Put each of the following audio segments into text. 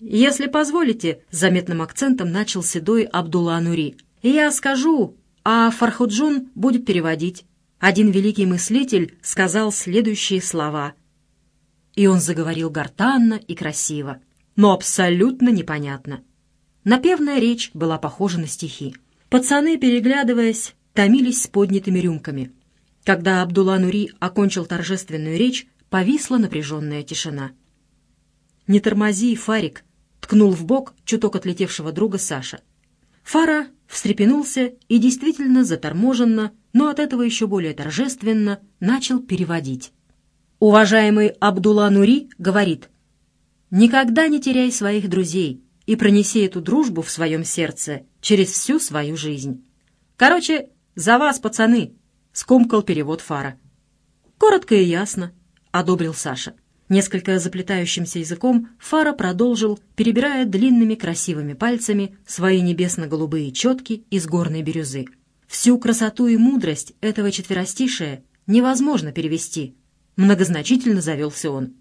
«Если позволите», — заметным акцентом начал седой Абдулла Нури, «я скажу, а Фархуджун будет переводить». Один великий мыслитель сказал следующие слова. И он заговорил гортанно и красиво, но абсолютно непонятно. Напевная речь была похожа на стихи. Пацаны, переглядываясь, томились с поднятыми рюмками. Когда Абдулла Нури окончил торжественную речь, повисла напряженная тишина. «Не тормози, Фарик!» — ткнул в бок чуток отлетевшего друга Саша. Фара встрепенулся и действительно заторможенно, но от этого еще более торжественно, начал переводить. Уважаемый Абдулла Нури говорит, «Никогда не теряй своих друзей и пронеси эту дружбу в своем сердце через всю свою жизнь». Короче, за вас, пацаны, — скомкал перевод Фара. «Коротко и ясно», — одобрил Саша. Несколько заплетающимся языком Фара продолжил, перебирая длинными красивыми пальцами свои небесно-голубые четки из горной бирюзы. Всю красоту и мудрость этого четверостишия невозможно перевести. Многозначительно завелся он.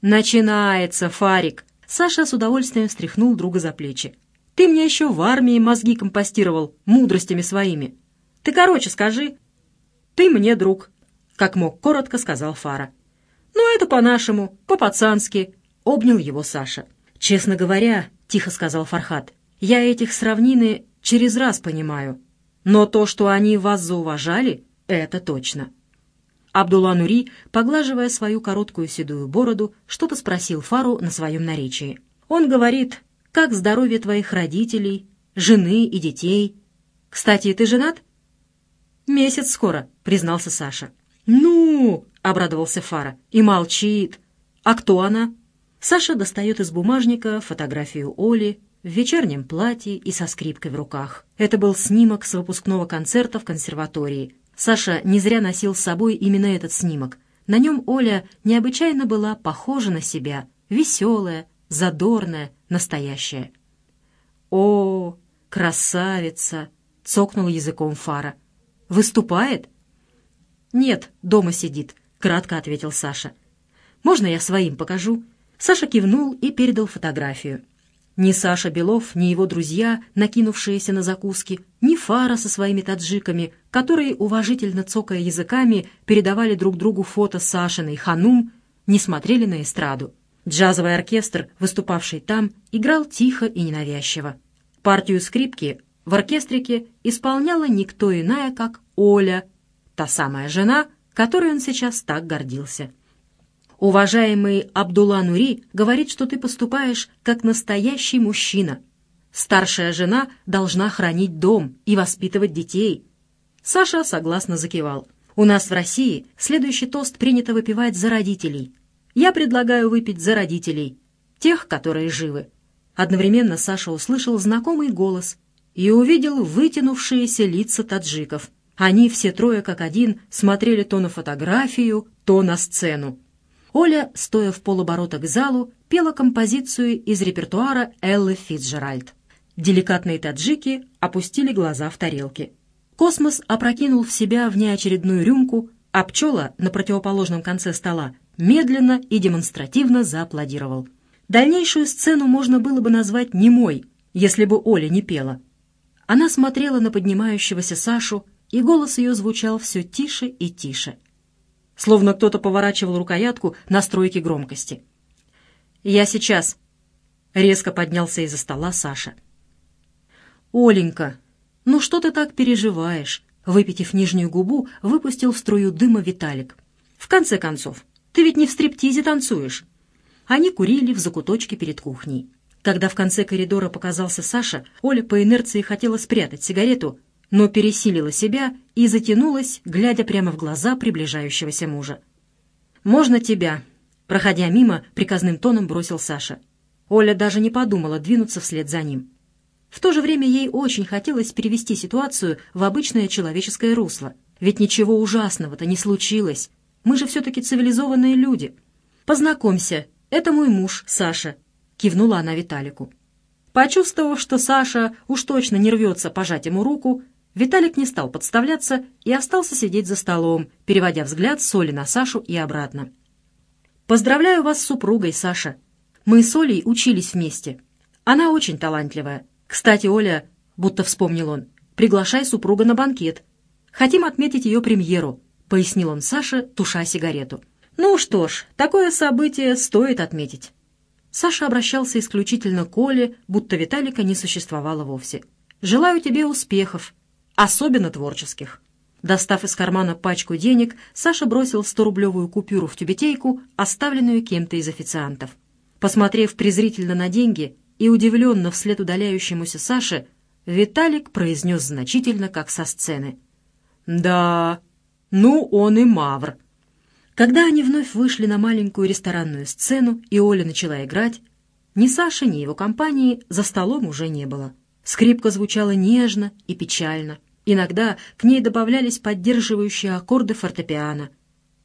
«Начинается, Фарик!» Саша с удовольствием встряхнул друга за плечи. «Ты мне еще в армии мозги компостировал мудростями своими. Ты короче скажи». «Ты мне друг», — как мог коротко сказал Фара. «Ну, это по-нашему, по-пацански», — обнял его Саша. «Честно говоря», — тихо сказал Фархат, — «я этих сравнины через раз понимаю. Но то, что они вас зауважали, это точно». Абдулла Нури, поглаживая свою короткую седую бороду, что-то спросил Фару на своем наречии. Он говорит, как здоровье твоих родителей, жены и детей. Кстати, ты женат? Месяц скоро, признался Саша. Ну, обрадовался Фара. «И молчит. А кто она?» Саша достает из бумажника фотографию Оли в вечернем платье и со скрипкой в руках. Это был снимок с выпускного концерта в консерватории. Саша не зря носил с собой именно этот снимок. На нем Оля необычайно была похожа на себя, веселая, задорная, настоящая. «О, красавица!» — цокнул языком Фара. «Выступает?» «Нет, дома сидит», — кратко ответил Саша. «Можно я своим покажу?» Саша кивнул и передал фотографию. Ни Саша Белов, ни его друзья, накинувшиеся на закуски, ни Фара со своими таджиками, которые, уважительно цокая языками, передавали друг другу фото Сашиной Ханум, не смотрели на эстраду. Джазовый оркестр, выступавший там, играл тихо и ненавязчиво. Партию скрипки в оркестрике исполняла никто иная, как Оля, та самая жена, которой он сейчас так гордился. «Уважаемый Абдулла Нури говорит, что ты поступаешь как настоящий мужчина. Старшая жена должна хранить дом и воспитывать детей». Саша согласно закивал. «У нас в России следующий тост принято выпивать за родителей. Я предлагаю выпить за родителей, тех, которые живы». Одновременно Саша услышал знакомый голос и увидел вытянувшиеся лица таджиков — они все трое как один смотрели то на фотографию, то на сцену. Оля, стоя в полоборота к залу, пела композицию из репертуара Эллы Фитджеральд. Деликатные таджики опустили глаза в тарелки. Космос опрокинул в себя внеочередную рюмку, а пчела на противоположном конце стола медленно и демонстративно зааплодировал. Дальнейшую сцену можно было бы назвать немой, если бы Оля не пела. Она смотрела на поднимающегося Сашу, и голос ее звучал все тише и тише, словно кто-то поворачивал рукоятку настройки громкости. «Я сейчас», — резко поднялся из-за стола Саша. «Оленька, ну что ты так переживаешь?» Выпитив нижнюю губу, выпустил в струю дыма Виталик. «В конце концов, ты ведь не в стриптизе танцуешь». Они курили в закуточке перед кухней. Когда в конце коридора показался Саша, Оля по инерции хотела спрятать сигарету, но пересилила себя и затянулась, глядя прямо в глаза приближающегося мужа. «Можно тебя?» Проходя мимо, приказным тоном бросил Саша. Оля даже не подумала двинуться вслед за ним. В то же время ей очень хотелось перевести ситуацию в обычное человеческое русло. Ведь ничего ужасного-то не случилось. Мы же все-таки цивилизованные люди. «Познакомься, это мой муж, Саша», — кивнула она Виталику. Почувствовав, что Саша уж точно не рвется пожать ему руку, Виталик не стал подставляться и остался сидеть за столом, переводя взгляд с Соли на Сашу и обратно. «Поздравляю вас с супругой, Саша!» Мы с Олей учились вместе. Она очень талантливая. Кстати, Оля, будто вспомнил он, приглашай супруга на банкет. Хотим отметить ее премьеру», — пояснил он Саше, туша сигарету. «Ну что ж, такое событие стоит отметить». Саша обращался исключительно к Оле, будто Виталика не существовало вовсе. «Желаю тебе успехов, особенно творческих». Достав из кармана пачку денег, Саша бросил 100-рублевую купюру в тюбетейку, оставленную кем-то из официантов. Посмотрев презрительно на деньги и удивленно вслед удаляющемуся Саше, Виталик произнес значительно, как со сцены. «Да, ну он и мавр». Когда они вновь вышли на маленькую ресторанную сцену, и Оля начала играть, ни Саши, ни его компании за столом уже не было. Скрипка звучала нежно и печально. Иногда к ней добавлялись поддерживающие аккорды фортепиано.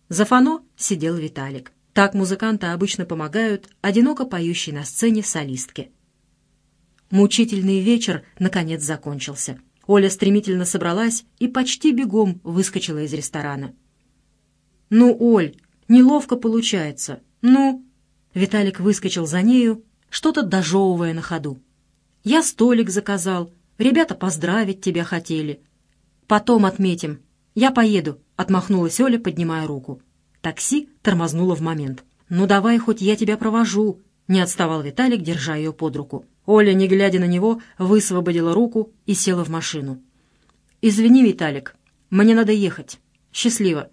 За фано сидел Виталик. Так музыканты обычно помогают одиноко поющей на сцене солистке. Мучительный вечер, наконец, закончился. Оля стремительно собралась и почти бегом выскочила из ресторана. «Ну, Оль, неловко получается. Ну...» Виталик выскочил за нею, что-то дожевывая на ходу. «Я столик заказал. Ребята поздравить тебя хотели. Потом отметим. Я поеду», — отмахнулась Оля, поднимая руку. Такси тормознуло в момент. «Ну давай, хоть я тебя провожу», — не отставал Виталик, держа ее под руку. Оля, не глядя на него, высвободила руку и села в машину. «Извини, Виталик, мне надо ехать. Счастливо».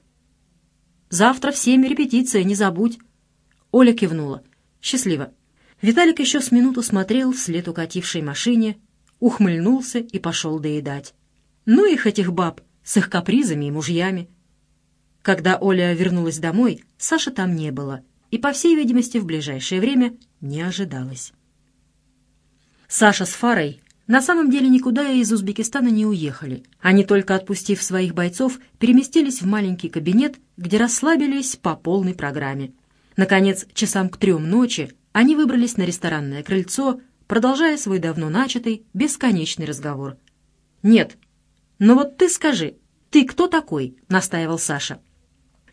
«Завтра в семь репетиция, не забудь». Оля кивнула. «Счастливо». Виталик еще с минуту смотрел вслед укатившей машине, ухмыльнулся и пошел доедать. «Ну их, этих баб, с их капризами и мужьями». Когда Оля вернулась домой, Саши там не было, и, по всей видимости, в ближайшее время не ожидалось. Саша с Фарой на самом деле никуда из Узбекистана не уехали. Они, только отпустив своих бойцов, переместились в маленький кабинет, где расслабились по полной программе. Наконец, часам к трем ночи они выбрались на ресторанное крыльцо, продолжая свой давно начатый, бесконечный разговор. «Нет, но вот ты скажи, ты кто такой?» — настаивал Саша.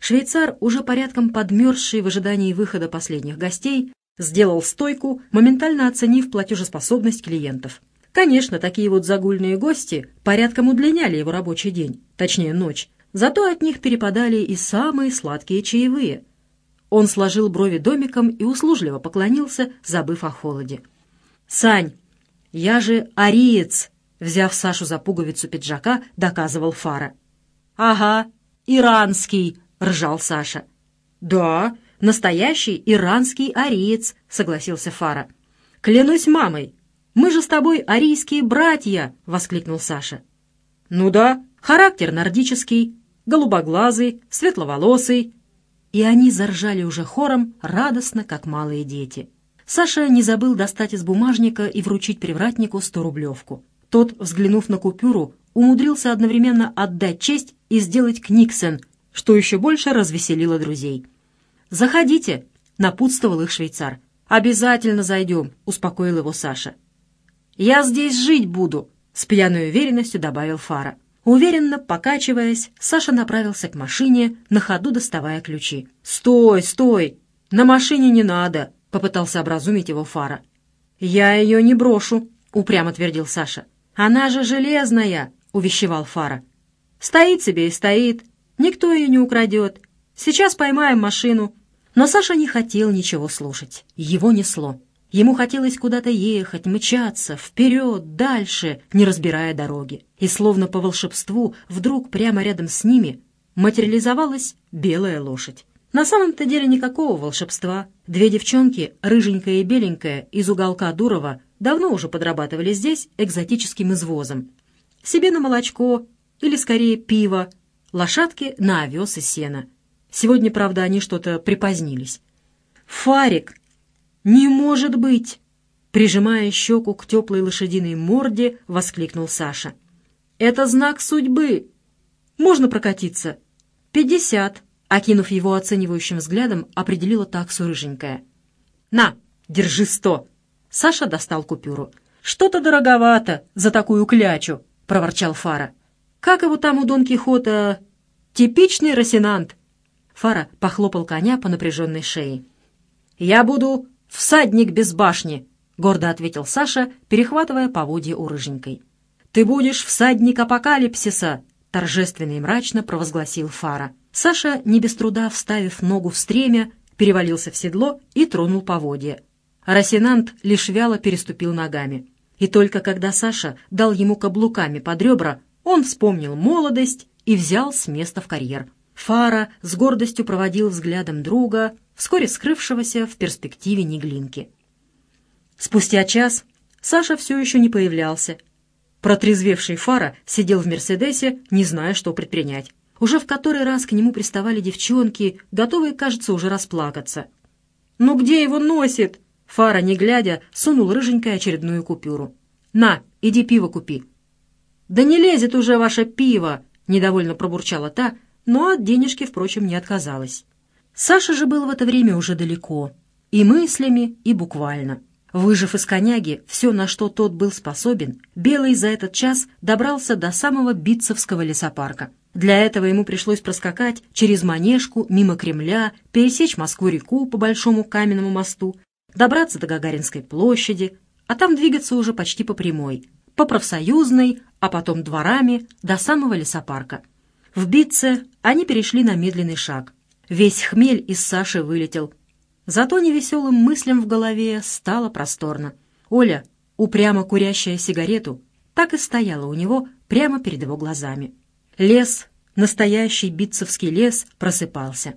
Швейцар, уже порядком подмерзший в ожидании выхода последних гостей, сделал стойку, моментально оценив платежеспособность клиентов. Конечно, такие вот загульные гости порядком удлиняли его рабочий день, точнее ночь, зато от них перепадали и самые сладкие чаевые. Он сложил брови домиком и услужливо поклонился, забыв о холоде. «Сань, я же ариец!» Взяв Сашу за пуговицу пиджака, доказывал Фара. «Ага, иранский!» — ржал Саша. «Да, настоящий иранский ариец», — согласился Фара. «Клянусь мамой, мы же с тобой арийские братья!» — воскликнул Саша. «Ну да, характер нордический, голубоглазый, светловолосый». И они заржали уже хором, радостно, как малые дети. Саша не забыл достать из бумажника и вручить привратнику сто-рублевку. Тот, взглянув на купюру, умудрился одновременно отдать честь и сделать книксен, что еще больше развеселило друзей. «Заходите», — напутствовал их швейцар. «Обязательно зайдем», — успокоил его Саша. «Я здесь жить буду», — с пьяной уверенностью добавил Фара. Уверенно, покачиваясь, Саша направился к машине, на ходу доставая ключи. «Стой, стой! На машине не надо!» — попытался образумить его Фара. «Я ее не брошу», — упрямо твердил Саша. «Она же железная!» — увещевал Фара. «Стоит себе и стоит. Никто ее не украдет. Сейчас поймаем машину». Но Саша не хотел ничего слушать. Его несло. Ему хотелось куда-то ехать, мчаться, вперед, дальше, не разбирая дороги. И словно по волшебству вдруг прямо рядом с ними материализовалась белая лошадь. На самом-то деле никакого волшебства. Две девчонки, рыженькая и беленькая, из уголка Дурова, давно уже подрабатывали здесь экзотическим извозом. Себе на молочко, или скорее пиво, лошадки на овес и сено. Сегодня, правда, они что-то припозднились. «Фарик! Не может быть!» Прижимая щеку к теплой лошадиной морде, воскликнул Саша. «Это знак судьбы! Можно прокатиться?» «Пятьдесят!» Окинув его оценивающим взглядом, определила таксу рыженькая. «На, держи сто!» Саша достал купюру. «Что-то дороговато за такую клячу», — проворчал Фара. «Как его там у Дон Кихота? Типичный росинант». Фара похлопал коня по напряженной шее. «Я буду всадник без башни!» — гордо ответил Саша, перехватывая поводья у рыженькой. «Ты будешь всадник апокалипсиса!» — торжественно и мрачно провозгласил Фара. Саша, не без труда вставив ногу в стремя, перевалился в седло и тронул поводья. Росинант лишь вяло переступил ногами. И только когда Саша дал ему каблуками под ребра, он вспомнил молодость и взял с места в карьер. Фара с гордостью проводил взглядом друга, вскоре скрывшегося в перспективе Неглинки. Спустя час Саша все еще не появлялся. Протрезвевший Фара сидел в «Мерседесе», не зная, что предпринять. Уже в который раз к нему приставали девчонки, готовые, кажется, уже расплакаться. «Ну где его носит?» Фара, не глядя, сунул рыженькой очередную купюру. «На, иди пиво купи». «Да не лезет уже ваше пиво!» — недовольно пробурчала та, но от денежки, впрочем, не отказалась. Саша же был в это время уже далеко, и мыслями, и буквально. Выжив из коняги все, на что тот был способен, Белый за этот час добрался до самого Битцевского лесопарка. Для этого ему пришлось проскакать через Манежку, мимо Кремля, пересечь Москву-реку по Большому каменному мосту, добраться до Гагаринской площади, а там двигаться уже почти по прямой, по профсоюзной, а потом дворами до самого лесопарка. В Битце они перешли на медленный шаг. Весь хмель из Саши вылетел — Зато невеселым мыслям в голове стало просторно. Оля, упрямо курящая сигарету, так и стояла у него прямо перед его глазами. Лес, настоящий битцевский лес, просыпался.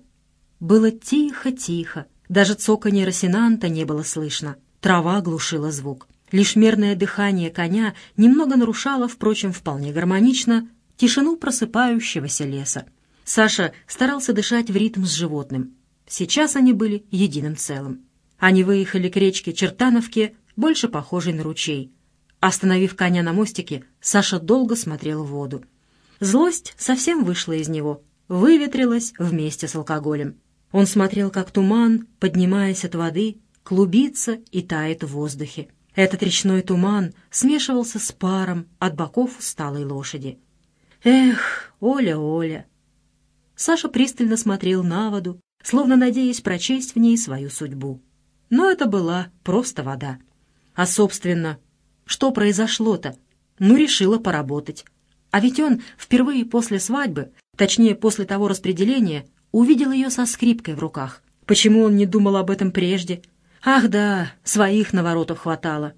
Было тихо-тихо, даже цоканье росинанта не было слышно. Трава глушила звук. Лишь мерное дыхание коня немного нарушало, впрочем, вполне гармонично, тишину просыпающегося леса. Саша старался дышать в ритм с животным. Сейчас они были единым целым. Они выехали к речке Чертановке, больше похожей на ручей. Остановив коня на мостике, Саша долго смотрел в воду. Злость совсем вышла из него, выветрилась вместе с алкоголем. Он смотрел, как туман, поднимаясь от воды, клубится и тает в воздухе. Этот речной туман смешивался с паром от боков усталой лошади. «Эх, Оля, Оля!» Саша пристально смотрел на воду, словно надеясь прочесть в ней свою судьбу. Но это была просто вода. А, собственно, что произошло-то? Ну, решила поработать. А ведь он впервые после свадьбы, точнее, после того распределения, увидел ее со скрипкой в руках. Почему он не думал об этом прежде? Ах да, своих наворотов хватало.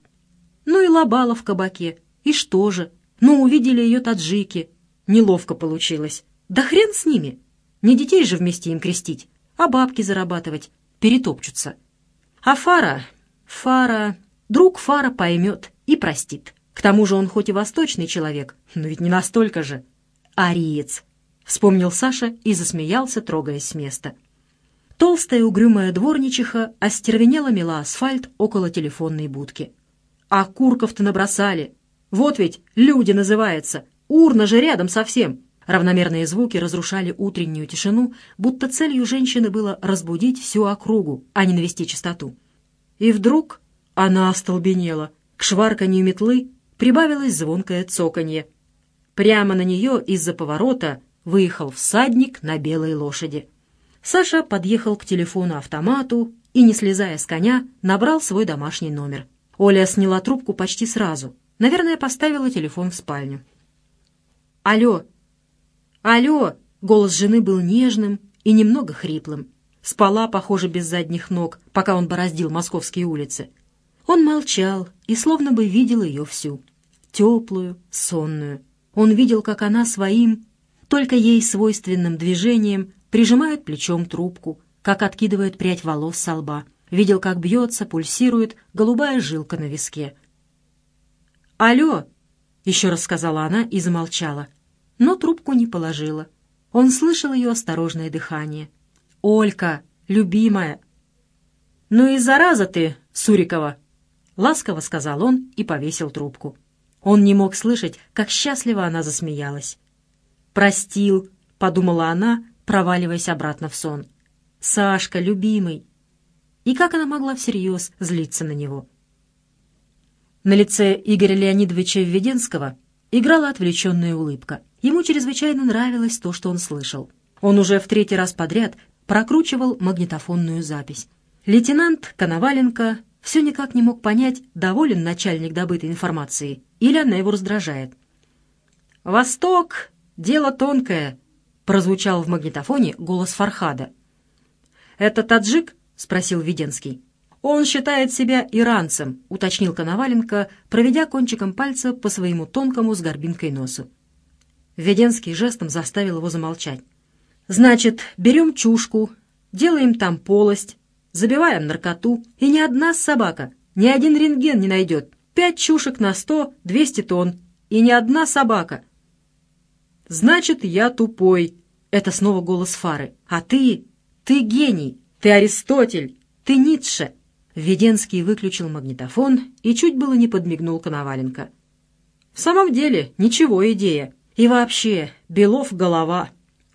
Ну и лобала в кабаке. И что же? Ну, увидели ее таджики. Неловко получилось. Да хрен с ними. Не детей же вместе им крестить а бабки зарабатывать, перетопчутся. А Фара, Фара, друг Фара поймет и простит. К тому же он хоть и восточный человек, но ведь не настолько же. Ариец, вспомнил Саша и засмеялся, трогаясь с места. Толстая угрюмая дворничиха остервенела мела асфальт около телефонной будки. А курков-то набросали. Вот ведь люди называется. Урна же рядом совсем. Равномерные звуки разрушали утреннюю тишину, будто целью женщины было разбудить всю округу, а не навести чистоту. И вдруг она остолбенела. К шварканью метлы прибавилось звонкое цоканье. Прямо на нее из-за поворота выехал всадник на белой лошади. Саша подъехал к телефону-автомату и, не слезая с коня, набрал свой домашний номер. Оля сняла трубку почти сразу. Наверное, поставила телефон в спальню. «Алло, «Алло!» — голос жены был нежным и немного хриплым. Спала, похоже, без задних ног, пока он бороздил московские улицы. Он молчал и словно бы видел ее всю. Теплую, сонную. Он видел, как она своим, только ей свойственным движением прижимает плечом трубку, как откидывает прядь волос со лба. Видел, как бьется, пульсирует голубая жилка на виске. «Алло!» — еще раз сказала она и замолчала но трубку не положила. Он слышал ее осторожное дыхание. «Олька, любимая!» «Ну и зараза ты, Сурикова!» — ласково сказал он и повесил трубку. Он не мог слышать, как счастливо она засмеялась. «Простил», — подумала она, проваливаясь обратно в сон. «Сашка, любимый!» И как она могла всерьез злиться на него? На лице Игоря Леонидовича Введенского играла отвлеченная улыбка. Ему чрезвычайно нравилось то, что он слышал. Он уже в третий раз подряд прокручивал магнитофонную запись. Лейтенант Коноваленко все никак не мог понять, доволен начальник добытой информации или она его раздражает. «Восток — дело тонкое», — прозвучал в магнитофоне голос Фархада. «Это таджик?» — спросил Веденский. «Он считает себя иранцем», — уточнил Коноваленко, проведя кончиком пальца по своему тонкому с горбинкой носу. Веденский жестом заставил его замолчать. «Значит, берем чушку, делаем там полость, забиваем наркоту, и ни одна собака, ни один рентген не найдет. Пять чушек на сто, двести тонн, и ни одна собака». «Значит, я тупой», — это снова голос Фары. «А ты, ты гений, ты Аристотель, ты Ницше». Веденский выключил магнитофон и чуть было не подмигнул Коноваленко. «В самом деле, ничего идея. И вообще, Белов — голова.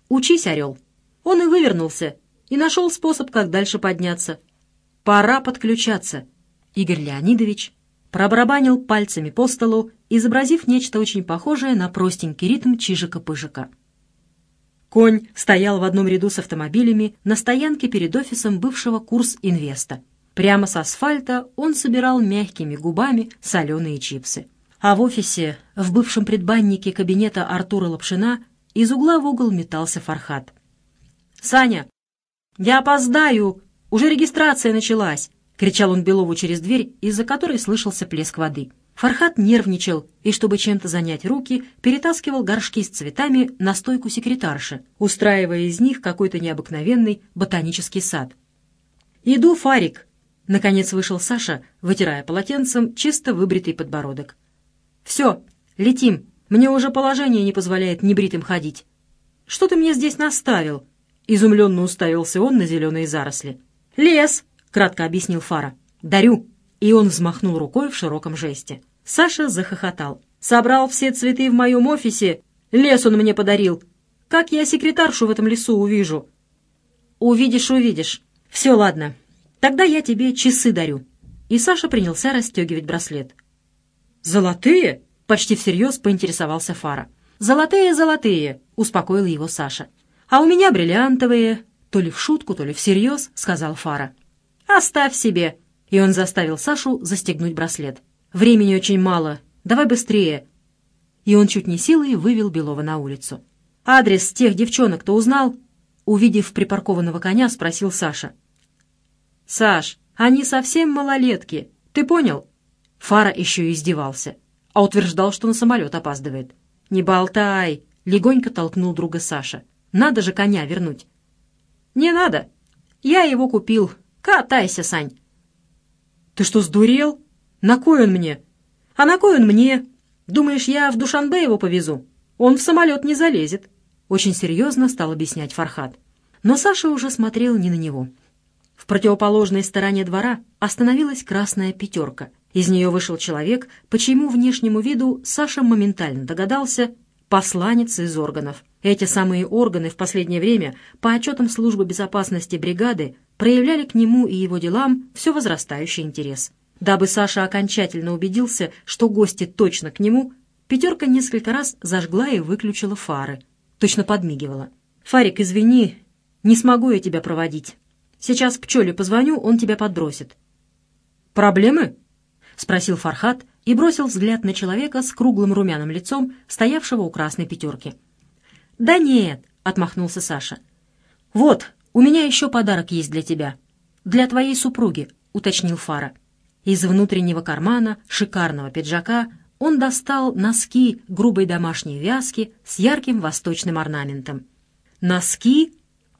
Учись, орел». Он и вывернулся, и нашел способ, как дальше подняться. Пора подключаться. Игорь Леонидович пробарабанил пальцами по столу, изобразив нечто очень похожее на простенький ритм чижика-пыжика. Конь стоял в одном ряду с автомобилями на стоянке перед офисом бывшего курс инвеста. Прямо с асфальта он собирал мягкими губами соленые чипсы. А в офисе, в бывшем предбаннике кабинета Артура Лапшина, из угла в угол метался Фархат. «Саня, «Я опоздаю! Уже регистрация началась!» — кричал он Белову через дверь, из-за которой слышался плеск воды. Фархат нервничал и, чтобы чем-то занять руки, перетаскивал горшки с цветами на стойку секретарши, устраивая из них какой-то необыкновенный ботанический сад. «Иду, Фарик!» — наконец вышел Саша, вытирая полотенцем чисто выбритый подбородок. «Все, летим. Мне уже положение не позволяет небритым ходить. Что ты мне здесь наставил?» Изумленно уставился он на зеленые заросли. «Лес!» — кратко объяснил Фара. «Дарю!» И он взмахнул рукой в широком жесте. Саша захохотал. «Собрал все цветы в моем офисе. Лес он мне подарил. Как я секретаршу в этом лесу увижу?» «Увидишь, увидишь. Все, ладно. Тогда я тебе часы дарю». И Саша принялся расстегивать браслет. «Золотые?» — почти всерьез поинтересовался Фара. «Золотые, золотые!» — успокоил его Саша. «А у меня бриллиантовые», — то ли в шутку, то ли всерьез, — сказал Фара. «Оставь себе». И он заставил Сашу застегнуть браслет. «Времени очень мало. Давай быстрее». И он чуть не силой вывел Белова на улицу. «Адрес тех девчонок-то узнал?» Увидев припаркованного коня, спросил Саша. «Саш, они совсем малолетки. Ты понял?» Фара еще и издевался, а утверждал, что на самолет опаздывает. «Не болтай!» — легонько толкнул друга Саша. Надо же коня вернуть. Не надо. Я его купил. Катайся, Сань. Ты что, сдурел? На кой он мне? А на кой он мне? Думаешь, я в Душанбе его повезу? Он в самолет не залезет. Очень серьезно стал объяснять Фархат. Но Саша уже смотрел не на него. В противоположной стороне двора остановилась красная пятерка. Из нее вышел человек, по чьему внешнему виду Саша моментально догадался, посланец из органов. Эти самые органы в последнее время, по отчетам службы безопасности бригады, проявляли к нему и его делам все возрастающий интерес. Дабы Саша окончательно убедился, что гости точно к нему, пятерка несколько раз зажгла и выключила фары. Точно подмигивала. «Фарик, извини, не смогу я тебя проводить. Сейчас Пчеле позвоню, он тебя подбросит». «Проблемы?» — спросил Фархат и бросил взгляд на человека с круглым румяным лицом, стоявшего у красной пятерки. «Да нет», — отмахнулся Саша. «Вот, у меня еще подарок есть для тебя. Для твоей супруги», — уточнил Фара. Из внутреннего кармана шикарного пиджака он достал носки грубой домашней вязки с ярким восточным орнаментом. «Носки?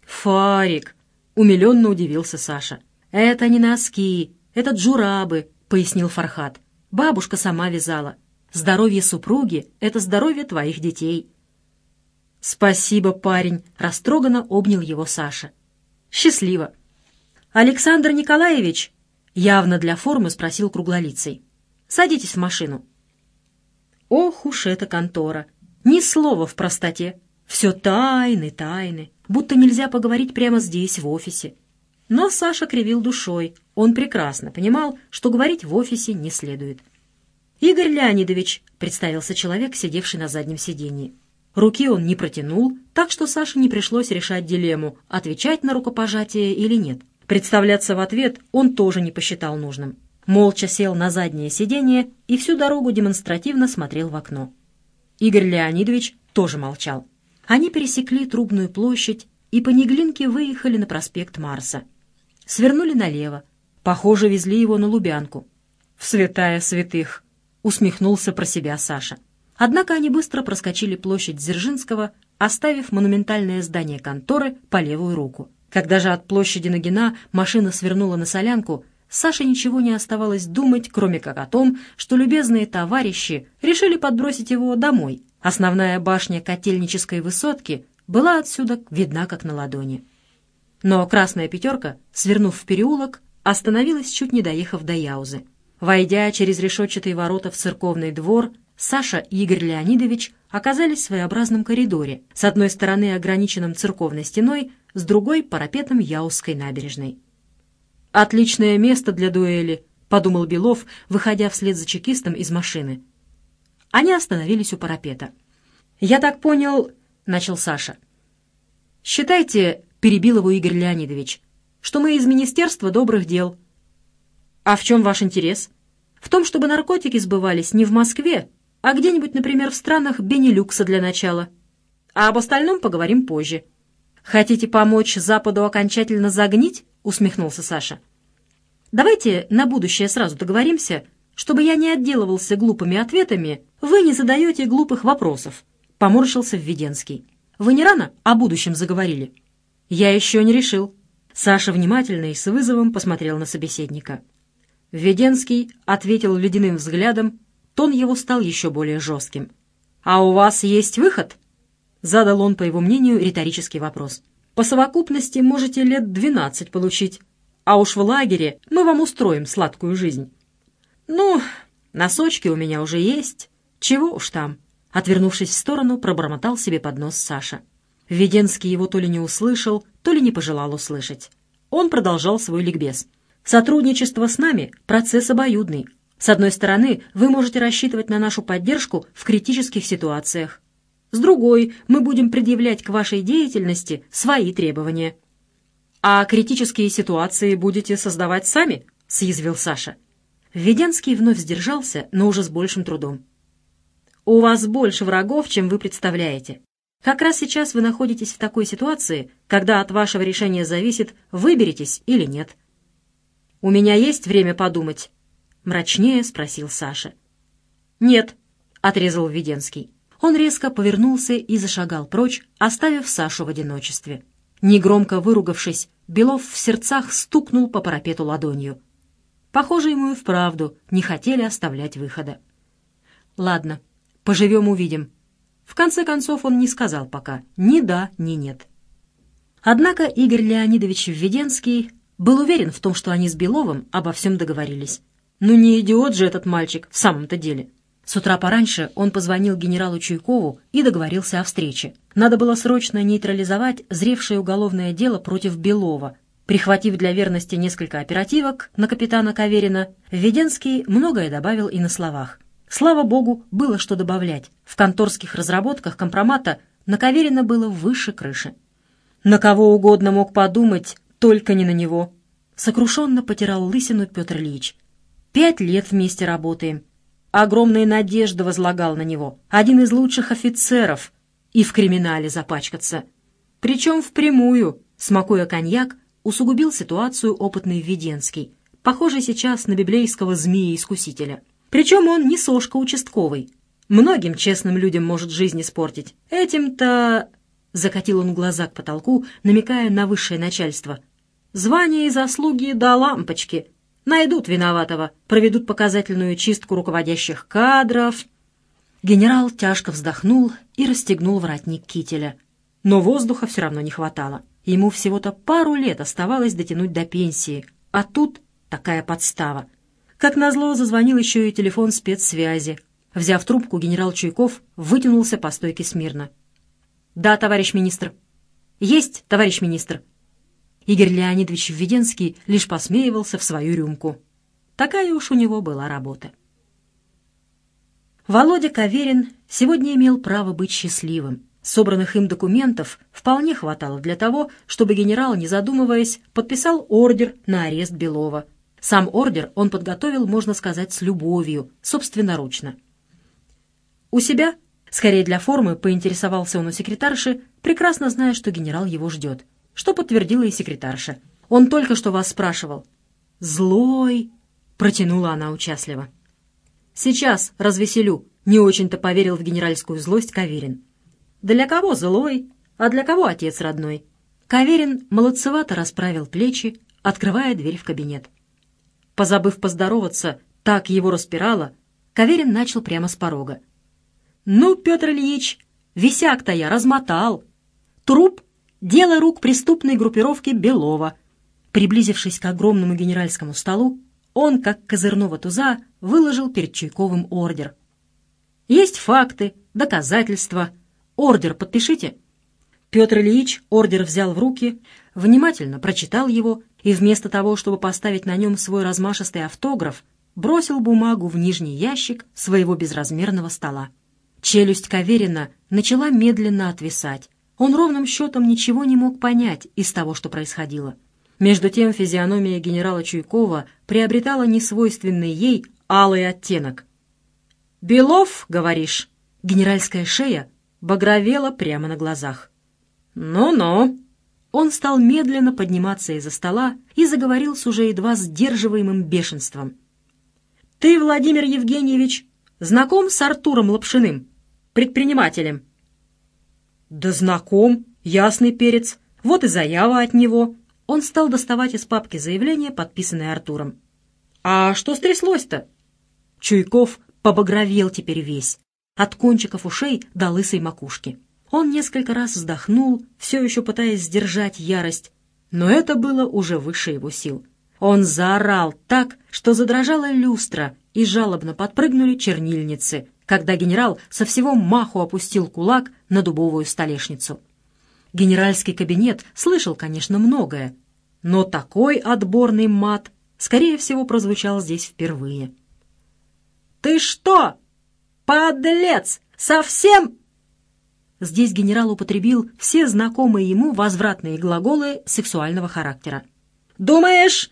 Фарик!» — умиленно удивился Саша. «Это не носки, это джурабы», — пояснил Фархат. «Бабушка сама вязала. Здоровье супруги — это здоровье твоих детей». «Спасибо, парень!» — растроганно обнял его Саша. «Счастливо!» «Александр Николаевич!» — явно для формы спросил круглолицей. «Садитесь в машину». Ох уж эта контора! Ни слова в простоте. Все тайны, тайны. Будто нельзя поговорить прямо здесь, в офисе. Но Саша кривил душой. Он прекрасно понимал, что говорить в офисе не следует. «Игорь Леонидович», — представился человек, сидевший на заднем сиденье. Руки он не протянул, так что Саше не пришлось решать дилемму, отвечать на рукопожатие или нет. Представляться в ответ он тоже не посчитал нужным. Молча сел на заднее сиденье и всю дорогу демонстративно смотрел в окно. Игорь Леонидович тоже молчал. Они пересекли Трубную площадь и по Неглинке выехали на проспект Марса. Свернули налево. Похоже, везли его на Лубянку. «В святая святых!» — усмехнулся про себя Саша. Однако они быстро проскочили площадь Дзержинского, оставив монументальное здание конторы по левую руку. Когда же от площади Нагина машина свернула на солянку, Саше ничего не оставалось думать, кроме как о том, что любезные товарищи решили подбросить его домой. Основная башня котельнической высотки была отсюда видна как на ладони. Но красная пятерка, свернув в переулок, остановилась, чуть не доехав до Яузы. Войдя через решетчатые ворота в церковный двор, Саша и Игорь Леонидович оказались в своеобразном коридоре, с одной стороны ограниченным церковной стеной, с другой — парапетом Яузской набережной. «Отличное место для дуэли», — подумал Белов, выходя вслед за чекистом из машины. Они остановились у парапета. «Я так понял...» — начал Саша. «Считайте, — перебил его Игорь Леонидович, — что мы из Министерства добрых дел». «А в чем ваш интерес?» «В том, чтобы наркотики сбывались не в Москве, а где-нибудь, например, в странах Бенилюкса для начала. А об остальном поговорим позже». «Хотите помочь Западу окончательно загнить?» — усмехнулся Саша. «Давайте на будущее сразу договоримся, чтобы я не отделывался глупыми ответами, вы не задаете глупых вопросов», — поморщился Введенский. «Вы не рано о будущем заговорили?» «Я еще не решил». Саша внимательно и с вызовом посмотрел на собеседника. Введенский ответил ледяным взглядом, тон его стал еще более жестким. «А у вас есть выход?» Задал он, по его мнению, риторический вопрос. «По совокупности можете лет двенадцать получить, а уж в лагере мы вам устроим сладкую жизнь». «Ну, носочки у меня уже есть. Чего уж там?» Отвернувшись в сторону, пробормотал себе под нос Саша. Веденский его то ли не услышал, то ли не пожелал услышать. Он продолжал свой ликбез. «Сотрудничество с нами – процесс обоюдный. С одной стороны, вы можете рассчитывать на нашу поддержку в критических ситуациях. С другой, мы будем предъявлять к вашей деятельности свои требования. А критические ситуации будете создавать сами, съязвил Саша. Введенский вновь сдержался, но уже с большим трудом. У вас больше врагов, чем вы представляете. Как раз сейчас вы находитесь в такой ситуации, когда от вашего решения зависит, выберетесь или нет. «У меня есть время подумать?» — мрачнее спросил Саша. «Нет», — отрезал Введенский. Он резко повернулся и зашагал прочь, оставив Сашу в одиночестве. Негромко выругавшись, Белов в сердцах стукнул по парапету ладонью. Похоже, ему и вправду не хотели оставлять выхода. «Ладно, поживем-увидим». В конце концов, он не сказал пока ни да, ни нет. Однако Игорь Леонидович Введенский был уверен в том, что они с Беловым обо всем договорились. Ну не идиот же этот мальчик в самом-то деле. С утра пораньше он позвонил генералу Чуйкову и договорился о встрече. Надо было срочно нейтрализовать зревшее уголовное дело против Белова. Прихватив для верности несколько оперативок на капитана Каверина, Введенский многое добавил и на словах. Слава богу, было что добавлять. В конторских разработках компромата на Каверина было выше крыши. На кого угодно мог подумать, только не на него. Сокрушенно потирал лысину Петр Ильич. «Пять лет вместе работаем огромные надежды возлагал на него, один из лучших офицеров, и в криминале запачкаться. Причем впрямую, смакуя коньяк, усугубил ситуацию опытный Введенский, похожий сейчас на библейского змея-искусителя. Причем он не сошка участковый. Многим честным людям может жизнь испортить. Этим-то... Закатил он глаза к потолку, намекая на высшее начальство. Звания и заслуги до лампочки — Найдут виноватого, проведут показательную чистку руководящих кадров. Генерал тяжко вздохнул и расстегнул воротник кителя. Но воздуха все равно не хватало. Ему всего-то пару лет оставалось дотянуть до пенсии, а тут такая подстава. Как назло, зазвонил еще и телефон спецсвязи. Взяв трубку, генерал Чуйков вытянулся по стойке смирно. «Да, товарищ министр». «Есть, товарищ министр», Игорь Леонидович Введенский лишь посмеивался в свою рюмку. Такая уж у него была работа. Володя Каверин сегодня имел право быть счастливым. Собранных им документов вполне хватало для того, чтобы генерал, не задумываясь, подписал ордер на арест Белова. Сам ордер он подготовил, можно сказать, с любовью, собственноручно. У себя, скорее для формы, поинтересовался он у секретарши, прекрасно зная, что генерал его ждет, что подтвердила и секретарша. «Он только что вас спрашивал». «Злой!» — протянула она участливо. «Сейчас развеселю», — не очень-то поверил в генеральскую злость Каверин. «Для кого злой, а для кого отец родной?» Каверин молодцевато расправил плечи, открывая дверь в кабинет. Позабыв поздороваться, так его распирало, Каверин начал прямо с порога. «Ну, Петр Ильич, висяк-то я размотал. Труп — дело рук преступной группировки Белова». Приблизившись к огромному генеральскому столу, он, как козырного туза, выложил перед Чуйковым ордер. «Есть факты, доказательства. Ордер подпишите». Петр Ильич ордер взял в руки, внимательно прочитал его и вместо того, чтобы поставить на нем свой размашистый автограф, бросил бумагу в нижний ящик своего безразмерного стола. Челюсть Каверина начала медленно отвисать. Он ровным счетом ничего не мог понять из того, что происходило. Между тем физиономия генерала Чуйкова приобретала несвойственный ей алый оттенок. «Белов, говоришь?» Генеральская шея багровела прямо на глазах. «Ну-ну». Он стал медленно подниматься из-за стола и заговорил с уже едва сдерживаемым бешенством. «Ты, Владимир Евгеньевич, знаком с Артуром Лапшиным, предпринимателем?» «Да знаком, ясный перец. Вот и заява от него», он стал доставать из папки заявление, подписанное Артуром. «А что стряслось-то?» Чуйков побагровел теперь весь, от кончиков ушей до лысой макушки. Он несколько раз вздохнул, все еще пытаясь сдержать ярость, но это было уже выше его сил. Он заорал так, что задрожала люстра, и жалобно подпрыгнули чернильницы, когда генерал со всего маху опустил кулак на дубовую столешницу. Генеральский кабинет слышал, конечно, многое, но такой отборный мат, скорее всего, прозвучал здесь впервые. «Ты что, подлец, совсем...» Здесь генерал употребил все знакомые ему возвратные глаголы сексуального характера. «Думаешь...»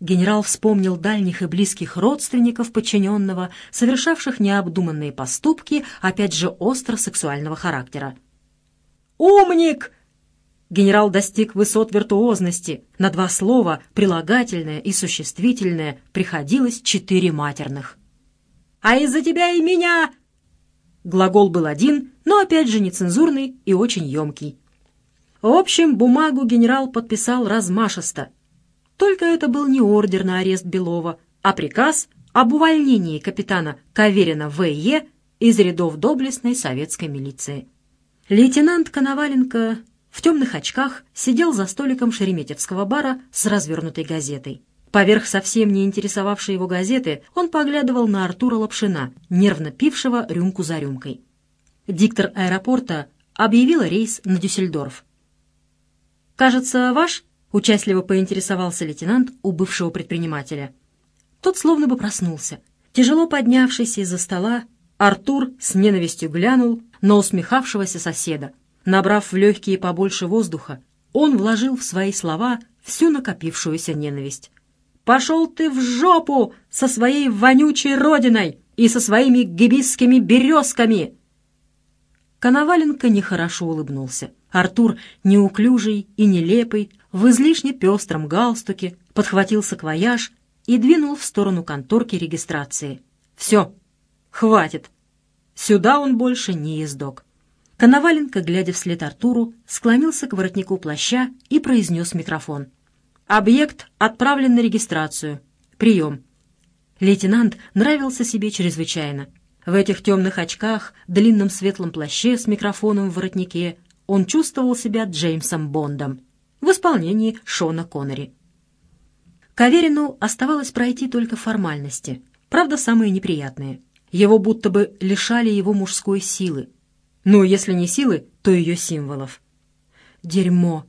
Генерал вспомнил дальних и близких родственников подчиненного, совершавших необдуманные поступки, опять же, остро сексуального характера. «Умник!» Генерал достиг высот виртуозности. На два слова, прилагательное и существительное, приходилось четыре матерных. «А из-за тебя и меня!» Глагол был один, но опять же нецензурный и очень емкий. В общем, бумагу генерал подписал размашисто. Только это был не ордер на арест Белова, а приказ об увольнении капитана Каверина В.Е. из рядов доблестной советской милиции. Лейтенант Коноваленко в темных очках сидел за столиком шереметьевского бара с развернутой газетой. Поверх совсем не интересовавшей его газеты он поглядывал на Артура Лапшина, нервно пившего рюмку за рюмкой. Диктор аэропорта объявила рейс на Дюссельдорф. «Кажется, ваш?» — участливо поинтересовался лейтенант у бывшего предпринимателя. Тот словно бы проснулся. Тяжело поднявшись из-за стола, Артур с ненавистью глянул на усмехавшегося соседа. Набрав в легкие побольше воздуха, он вложил в свои слова всю накопившуюся ненависть. «Пошел ты в жопу со своей вонючей родиной и со своими гибисскими березками!» Коноваленко нехорошо улыбнулся. Артур, неуклюжий и нелепый, в излишне пестром галстуке, подхватил саквояж и двинул в сторону конторки регистрации. «Все, Хватит. Сюда он больше не ездок. Коноваленко, глядя вслед Артуру, склонился к воротнику плаща и произнес микрофон. «Объект отправлен на регистрацию. Прием». Лейтенант нравился себе чрезвычайно. В этих темных очках, длинном светлом плаще с микрофоном в воротнике он чувствовал себя Джеймсом Бондом в исполнении Шона Коннери. Каверину оставалось пройти только формальности, правда, самые неприятные — его будто бы лишали его мужской силы. Ну, если не силы, то ее символов. «Дерьмо!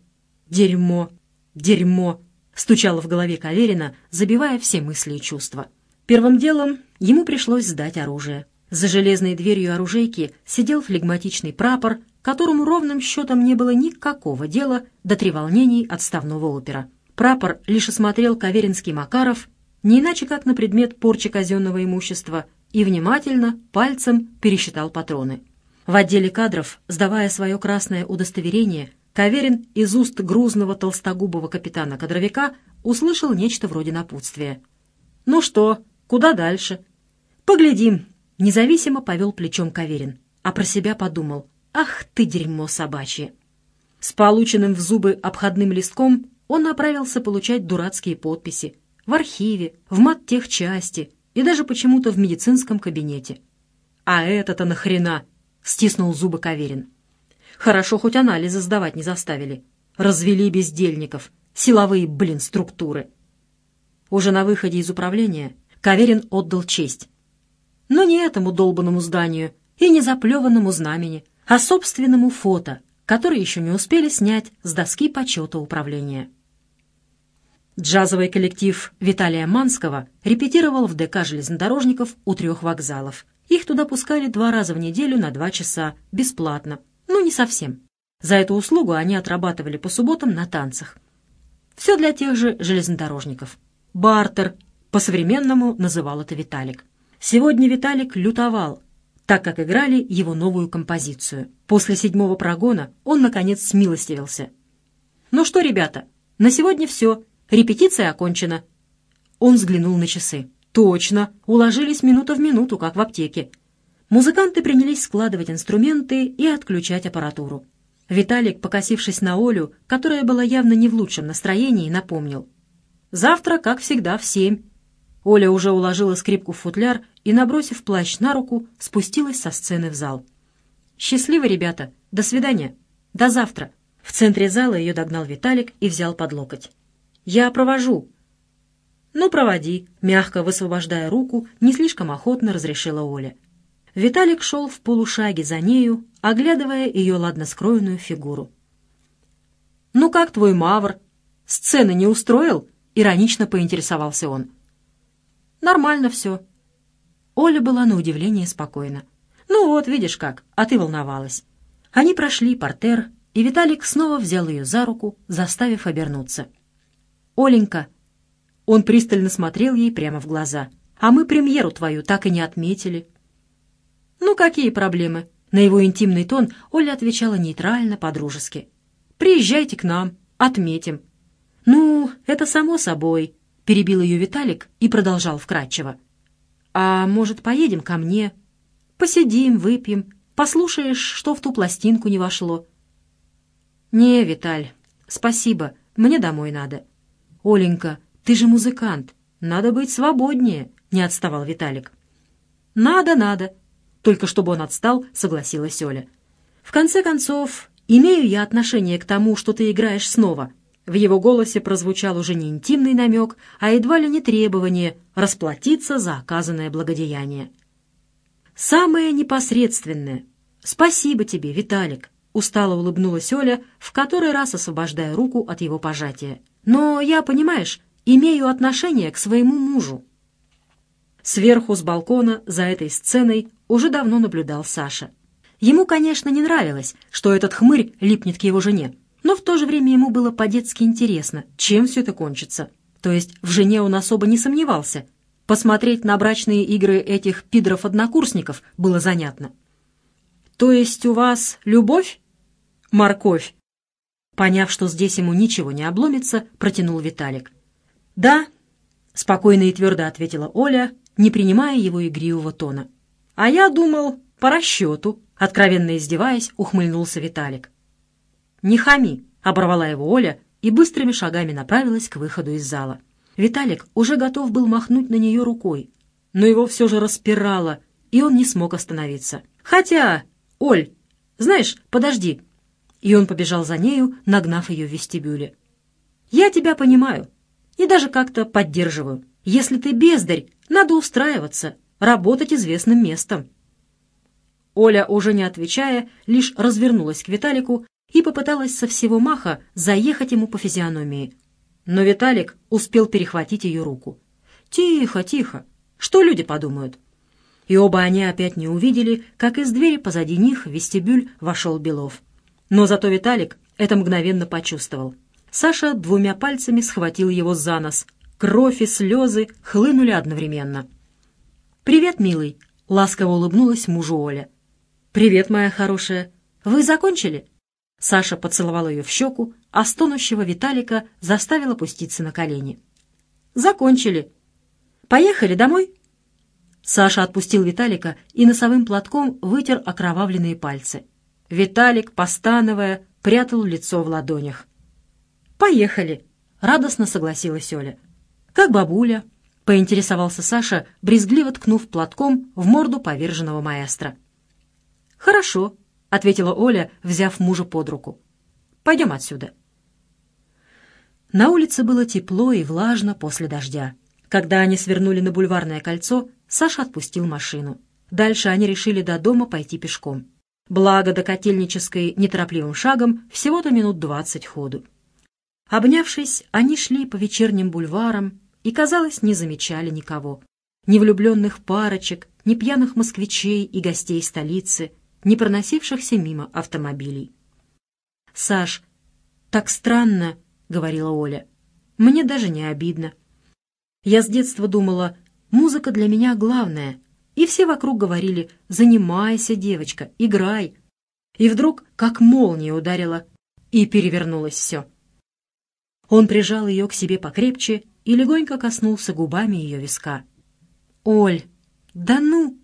Дерьмо! Дерьмо!» стучало в голове Каверина, забивая все мысли и чувства. Первым делом ему пришлось сдать оружие. За железной дверью оружейки сидел флегматичный прапор которому ровным счетом не было никакого дела до треволнений отставного опера. Прапор лишь осмотрел Каверинский Макаров, не иначе как на предмет порчи казенного имущества, и внимательно, пальцем пересчитал патроны. В отделе кадров, сдавая свое красное удостоверение, Каверин из уст грузного толстогубого капитана-кадровика услышал нечто вроде напутствия. «Ну что, куда дальше?» «Поглядим», — независимо повел плечом Каверин, а про себя подумал. «Ах ты, дерьмо собачье!» С полученным в зубы обходным листком он направился получать дурацкие подписи в архиве, в маттехчасти и даже почему-то в медицинском кабинете. «А это-то нахрена?» — стиснул зубы Каверин. «Хорошо, хоть анализы сдавать не заставили. Развели бездельников. Силовые, блин, структуры». Уже на выходе из управления Каверин отдал честь. Но не этому долбанному зданию и не заплеванному знамени, а собственному фото, которое еще не успели снять с доски почета управления. Джазовый коллектив Виталия Манского репетировал в ДК железнодорожников у трех вокзалов. Их туда пускали два раза в неделю на два часа, бесплатно. Ну, не совсем. За эту услугу они отрабатывали по субботам на танцах. Все для тех же железнодорожников. Бартер, по-современному называл это Виталик. Сегодня Виталик лютовал, так как играли его новую композицию. После седьмого прогона он, наконец, смилостивился. «Ну что, ребята, на сегодня все. Репетиция окончена». Он взглянул на часы. «Точно, уложились минута в минуту, как в аптеке». Музыканты принялись складывать инструменты и отключать аппаратуру. Виталик, покосившись на Олю, которая была явно не в лучшем настроении, напомнил. «Завтра, как всегда, в семь». Оля уже уложила скрипку в футляр и, набросив плащ на руку, спустилась со сцены в зал. «Счастливо, ребята! До свидания! До завтра!» В центре зала ее догнал Виталик и взял под локоть. «Я провожу». «Ну, проводи», — мягко высвобождая руку, не слишком охотно разрешила Оля. Виталик шел в полушаге за нею, оглядывая ее ладно скроенную фигуру. «Ну как твой мавр? Сцены не устроил?» — иронично поинтересовался он. «Нормально все». Оля была на удивление спокойна. «Ну вот, видишь как, а ты волновалась». Они прошли портер, и Виталик снова взял ее за руку, заставив обернуться. «Оленька!» Он пристально смотрел ей прямо в глаза. «А мы премьеру твою так и не отметили». «Ну, какие проблемы?» На его интимный тон Оля отвечала нейтрально, по-дружески. «Приезжайте к нам, отметим». «Ну, это само собой», — перебил ее Виталик и продолжал вкратчиво. «А может, поедем ко мне? Посидим, выпьем, послушаешь, что в ту пластинку не вошло». «Не, Виталь, спасибо, мне домой надо». «Оленька, ты же музыкант, надо быть свободнее», — не отставал Виталик. «Надо, надо», — только чтобы он отстал, согласилась Оля. «В конце концов, имею я отношение к тому, что ты играешь снова». В его голосе прозвучал уже не интимный намек, а едва ли не требование расплатиться за оказанное благодеяние. «Самое непосредственное. Спасибо тебе, Виталик», — устало улыбнулась Оля, в который раз освобождая руку от его пожатия. Но я, понимаешь, имею отношение к своему мужу». Сверху с балкона за этой сценой уже давно наблюдал Саша. Ему, конечно, не нравилось, что этот хмырь липнет к его жене, но в то же время ему было по-детски интересно, чем все это кончится. То есть в жене он особо не сомневался. Посмотреть на брачные игры этих пидров-однокурсников было занятно. «То есть у вас любовь?» «Морковь», Поняв, что здесь ему ничего не обломится, протянул Виталик. «Да», — спокойно и твердо ответила Оля, не принимая его игривого тона. «А я думал, по расчету», — откровенно издеваясь, ухмыльнулся Виталик. «Не хами», — оборвала его Оля и быстрыми шагами направилась к выходу из зала. Виталик уже готов был махнуть на нее рукой, но его все же распирало, и он не смог остановиться. «Хотя, Оль, знаешь, подожди», и он побежал за нею, нагнав ее в вестибюле. «Я тебя понимаю и даже как-то поддерживаю. Если ты бездарь, надо устраиваться, работать известным местом». Оля, уже не отвечая, лишь развернулась к Виталику и попыталась со всего маха заехать ему по физиономии. Но Виталик успел перехватить ее руку. «Тихо, тихо. Что люди подумают?» И оба они опять не увидели, как из двери позади них в вестибюль вошел Белов. Но зато Виталик это мгновенно почувствовал. Саша двумя пальцами схватил его за нос. Кровь и слезы хлынули одновременно. «Привет, милый!» — ласково улыбнулась мужу Оля. «Привет, моя хорошая! Вы закончили?» Саша поцеловал ее в щеку, а стонущего Виталика заставил опуститься на колени. «Закончили. Поехали домой?» Саша отпустил Виталика и носовым платком вытер окровавленные пальцы. Виталик, постановая, прятал лицо в ладонях. «Поехали!» — радостно согласилась Оля. «Как бабуля?» — поинтересовался Саша, брезгливо ткнув платком в морду поверженного маэстро. «Хорошо», — ответила Оля, взяв мужа под руку. «Пойдем отсюда». На улице было тепло и влажно после дождя. Когда они свернули на бульварное кольцо, Саша отпустил машину. Дальше они решили до дома пойти пешком. Благо, до Котельнической неторопливым шагом всего-то минут двадцать ходу. Обнявшись, они шли по вечерним бульварам и, казалось, не замечали никого. Ни влюбленных парочек, ни пьяных москвичей и гостей столицы, ни проносившихся мимо автомобилей. «Саш, так странно», — говорила Оля. «Мне даже не обидно. Я с детства думала, музыка для меня главная, и все вокруг говорили «занимайся, девочка, играй». И вдруг, как молния ударила, и перевернулось все. Он прижал ее к себе покрепче и легонько коснулся губами ее виска. «Оль, да ну!»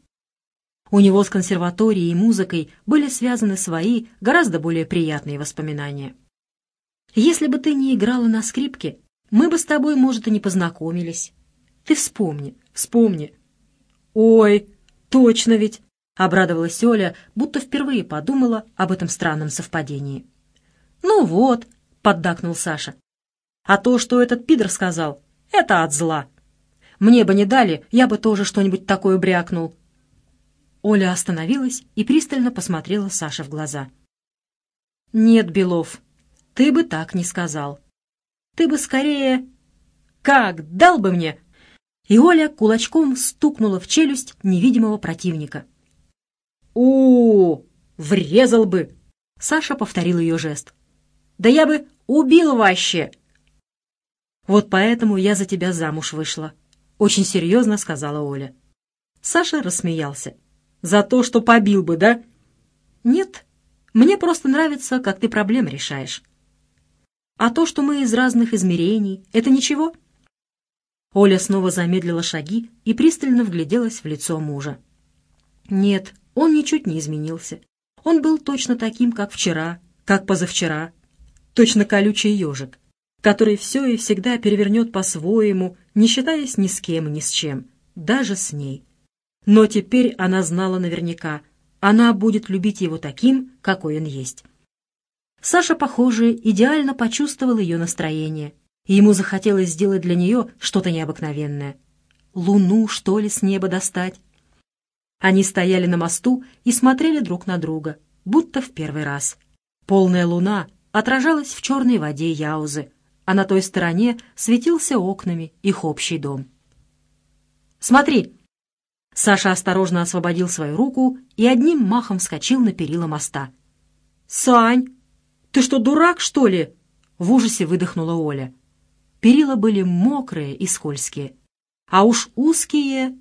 У него с консерваторией и музыкой были связаны свои, гораздо более приятные воспоминания. «Если бы ты не играла на скрипке, мы бы с тобой, может, и не познакомились. Ты вспомни, вспомни». «Ой, точно ведь!» — обрадовалась Оля, будто впервые подумала об этом странном совпадении. «Ну вот», — поддакнул Саша, а то, что этот пидор сказал, это от зла. Мне бы не дали, я бы тоже что-нибудь такое брякнул. Оля остановилась и пристально посмотрела Саше в глаза. «Нет, Белов, ты бы так не сказал. Ты бы скорее... Как, дал бы мне?» И Оля кулачком стукнула в челюсть невидимого противника. у, -у Врезал бы!» Саша повторил ее жест. «Да я бы убил вообще!» «Вот поэтому я за тебя замуж вышла», — очень серьезно сказала Оля. Саша рассмеялся. «За то, что побил бы, да?» «Нет, мне просто нравится, как ты проблемы решаешь». «А то, что мы из разных измерений, это ничего?» Оля снова замедлила шаги и пристально вгляделась в лицо мужа. Нет, он ничуть не изменился. Он был точно таким, как вчера, как позавчера. Точно колючий ежик который все и всегда перевернет по-своему, не считаясь ни с кем ни с чем, даже с ней. Но теперь она знала наверняка, она будет любить его таким, какой он есть. Саша, похоже, идеально почувствовал ее настроение, ему захотелось сделать для нее что-то необыкновенное. Луну, что ли, с неба достать? Они стояли на мосту и смотрели друг на друга, будто в первый раз. Полная луна отражалась в черной воде Яузы, а на той стороне светился окнами их общий дом. «Смотри!» Саша осторожно освободил свою руку и одним махом вскочил на перила моста. «Сань, ты что, дурак, что ли?» В ужасе выдохнула Оля. Перила были мокрые и скользкие, а уж узкие,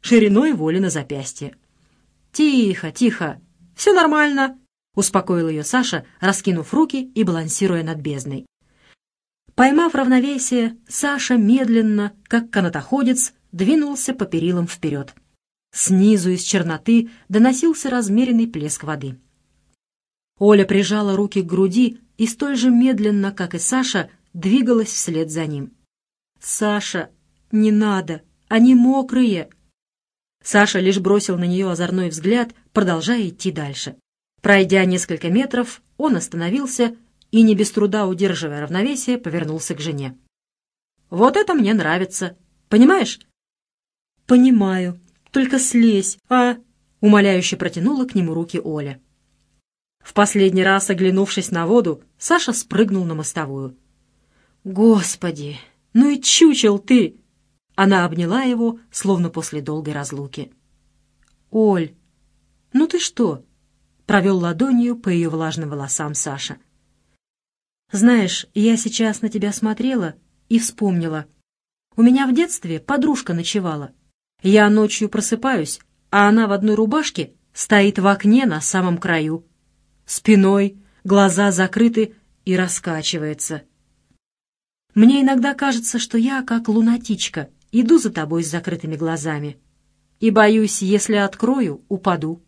шириной воли на запястье. «Тихо, тихо, все нормально», — успокоил ее Саша, раскинув руки и балансируя над бездной. Поймав равновесие, Саша медленно, как канатоходец, двинулся по перилам вперед. Снизу из черноты доносился размеренный плеск воды. Оля прижала руки к груди и столь же медленно, как и Саша, двигалась вслед за ним. «Саша, не надо, они мокрые!» Саша лишь бросил на нее озорной взгляд, продолжая идти дальше. Пройдя несколько метров, он остановился и, не без труда удерживая равновесие, повернулся к жене. «Вот это мне нравится. Понимаешь?» «Понимаю. Только слезь, а...» — умоляюще протянула к нему руки Оля. В последний раз, оглянувшись на воду, Саша спрыгнул на мостовую. «Господи, ну и чучел ты!» Она обняла его, словно после долгой разлуки. Оль, ну ты что?» — провел ладонью по ее влажным волосам Саша. «Знаешь, я сейчас на тебя смотрела и вспомнила. У меня в детстве подружка ночевала. Я ночью просыпаюсь, а она в одной рубашке стоит в окне на самом краю. Спиной, глаза закрыты и раскачивается. Мне иногда кажется, что я, как лунатичка, иду за тобой с закрытыми глазами. И боюсь, если открою, упаду.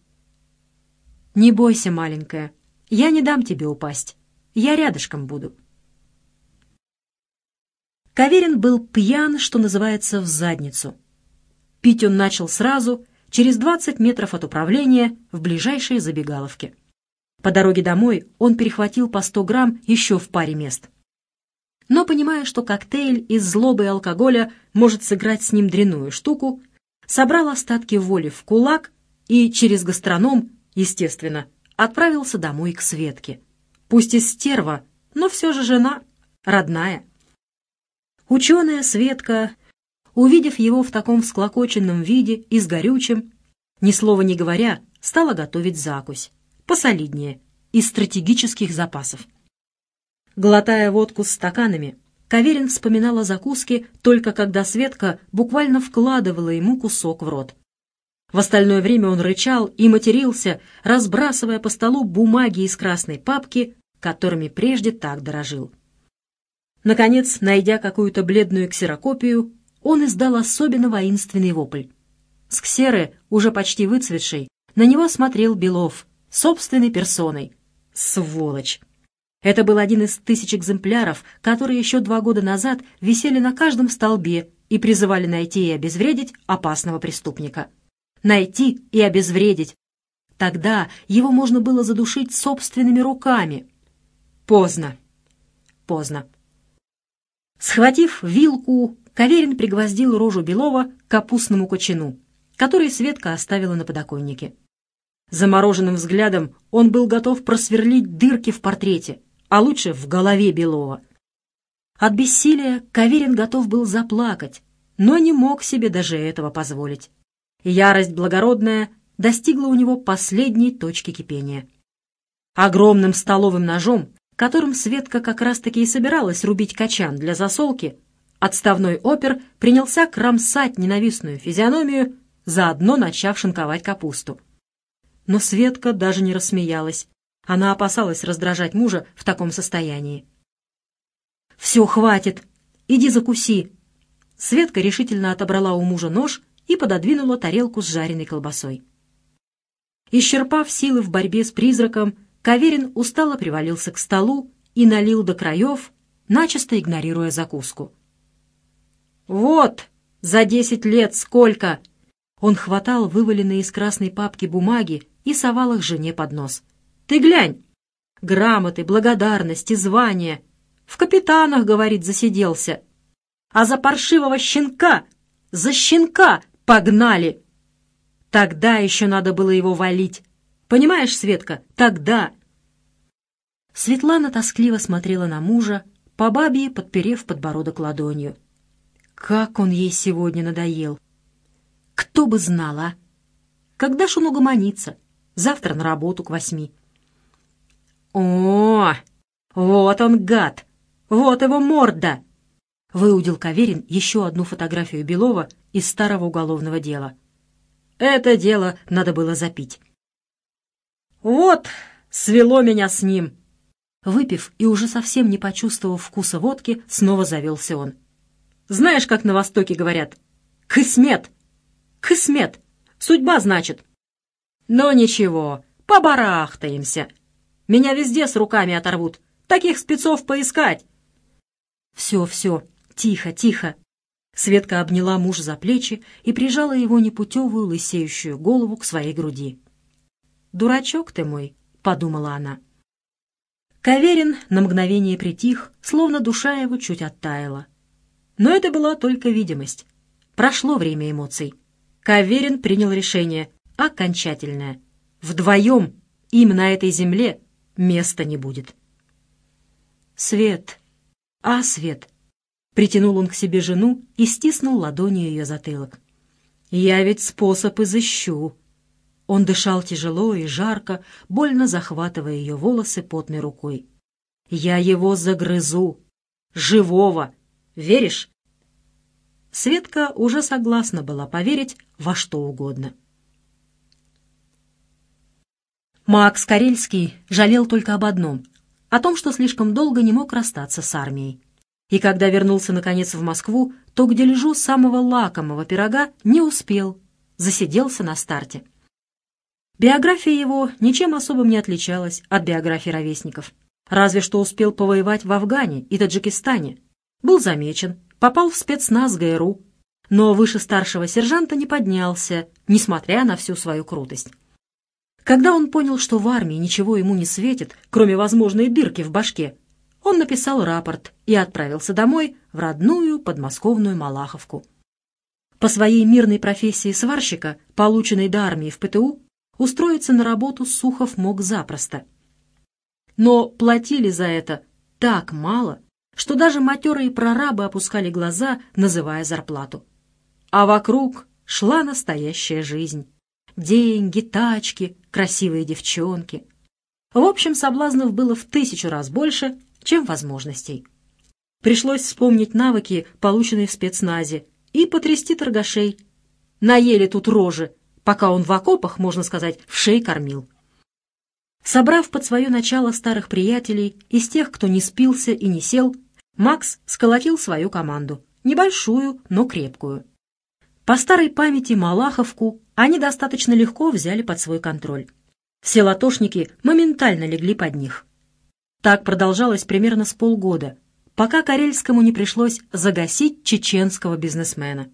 Не бойся, маленькая, я не дам тебе упасть. Я рядышком буду. Каверин был пьян, что называется, в задницу. Пить он начал сразу, через 20 метров от управления, в ближайшей забегаловке. По дороге домой он перехватил по 100 грамм еще в паре мест. Но, понимая, что коктейль из злобы и алкоголя может сыграть с ним дрянную штуку, собрал остатки воли в кулак и через гастроном, естественно, отправился домой к Светке. Пусть и стерва, но все же жена, родная. Ученая Светка, увидев его в таком всклокоченном виде и с горючим, ни слова не говоря, стала готовить закусь, посолиднее, из стратегических запасов. Глотая водку с стаканами, Каверин вспоминал о закуске только когда Светка буквально вкладывала ему кусок в рот. В остальное время он рычал и матерился, разбрасывая по столу бумаги из красной папки, которыми прежде так дорожил. Наконец, найдя какую-то бледную ксерокопию, он издал особенно воинственный вопль. С ксеры, уже почти выцветшей, на него смотрел Белов, собственной персоной. Сволочь! Это был один из тысяч экземпляров, которые еще два года назад висели на каждом столбе и призывали найти и обезвредить опасного преступника. Найти и обезвредить. Тогда его можно было задушить собственными руками. Поздно. Поздно. Схватив вилку, Каверин пригвоздил рожу Белова к капустному кочану, который Светка оставила на подоконнике. Замороженным взглядом он был готов просверлить дырки в портрете, а лучше в голове Белова. От бессилия Каверин готов был заплакать, но не мог себе даже этого позволить. Ярость благородная достигла у него последней точки кипения. Огромным столовым ножом, которым Светка как раз-таки и собиралась рубить качан для засолки, отставной опер принялся кромсать ненавистную физиономию, заодно начав шинковать капусту. Но Светка даже не рассмеялась. Она опасалась раздражать мужа в таком состоянии. «Все, хватит! Иди закуси!» Светка решительно отобрала у мужа нож и пододвинула тарелку с жареной колбасой. Исчерпав силы в борьбе с призраком, Каверин устало привалился к столу и налил до краев, начисто игнорируя закуску. «Вот! За десять лет сколько!» Он хватал вываленные из красной папки бумаги и совал их жене под нос. «Ты глянь! Грамоты, благодарности, звания. В капитанах, говорит, засиделся. А за паршивого щенка, за щенка погнали!» Тогда еще надо было его валить. Понимаешь, Светка, тогда...» Светлана тоскливо смотрела на мужа, по бабе подперев подбородок ладонью. Как он ей сегодня надоел! Кто бы знал, а? Когда ж он угомонится? Завтра на работу к восьми. О, вот он, гад! Вот его морда! Выудил Каверин еще одну фотографию Белова из старого уголовного дела. Это дело надо было запить. «Вот, свело меня с ним!» Выпив и уже совсем не почувствовав вкуса водки, снова завелся он. «Знаешь, как на Востоке говорят? Кысмет! Кысмет! Судьба, значит!» «Но ничего, побарахтаемся. Меня везде с руками оторвут. Таких спецов поискать!» «Все, все, тихо, тихо!» Светка обняла мужа за плечи и прижала его непутевую лысеющую голову к своей груди. «Дурачок ты мой», — подумала она. Каверин на мгновение притих, словно душа его чуть оттаяла. Но это была только видимость. Прошло время эмоций. Каверин принял решение, окончательное. Вдвоем им на этой земле места не будет. «Свет! А, Свет!» Притянул он к себе жену и стиснул ладонью ее затылок. «Я ведь способ изыщу. Он дышал тяжело и жарко, больно захватывая ее волосы потной рукой. «Я его загрызу! Живого! Веришь?» Светка уже согласна была поверить во что угодно. Макс Карельский жалел только об одном — о том, что слишком долго не мог расстаться с армией. И когда вернулся, наконец, в Москву, то к дележу самого лакомого пирога не успел, засиделся на старте. Биография его ничем особым не отличалась от биографии ровесников. Разве что успел повоевать в Афгане и Таджикистане. Был замечен, попал в спецназ ГРУ, но выше старшего сержанта не поднялся, несмотря на всю свою крутость. Когда он понял, что в армии ничего ему не светит, кроме возможной дырки в башке, он написал рапорт и отправился домой в родную подмосковную Малаховку. По своей мирной профессии сварщика, полученной до армии в ПТУ, устроиться на работу Сухов мог запросто. Но платили за это так мало, что даже матерые прорабы опускали глаза, называя зарплату. А вокруг шла настоящая жизнь. Деньги, тачки, красивые девчонки. В общем, соблазнов было в тысячу раз больше, чем возможностей. Пришлось вспомнить навыки, полученные в спецназе, и потрясти торгашей. Наели тут рожи, пока он в окопах, можно сказать, в шей кормил. Собрав под свое начало старых приятелей, из тех, кто не спился и не сел, Макс сколотил свою команду, небольшую, но крепкую. По старой памяти Малаховку они достаточно легко взяли под свой контроль. Все латошники моментально легли под них. Так продолжалось примерно с полгода, пока Карельскому не пришлось загасить чеченского бизнесмена.